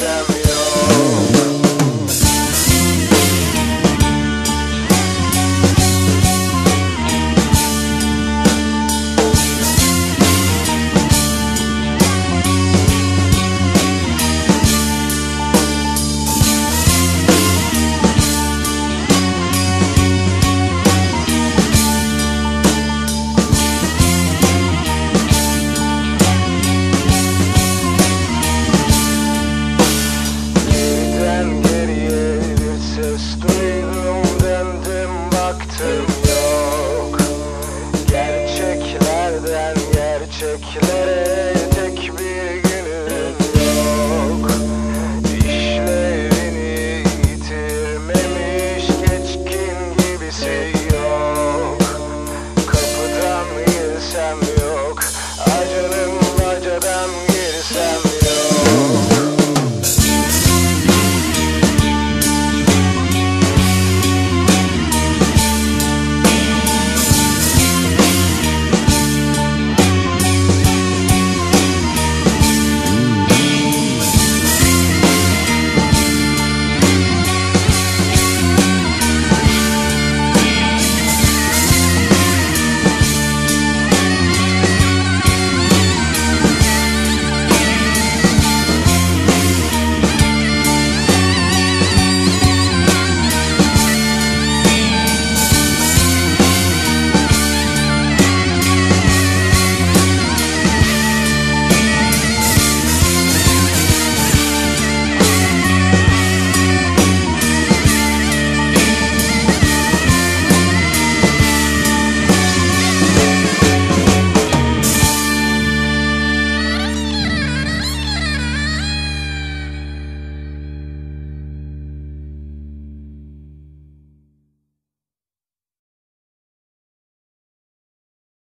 necessary calculated.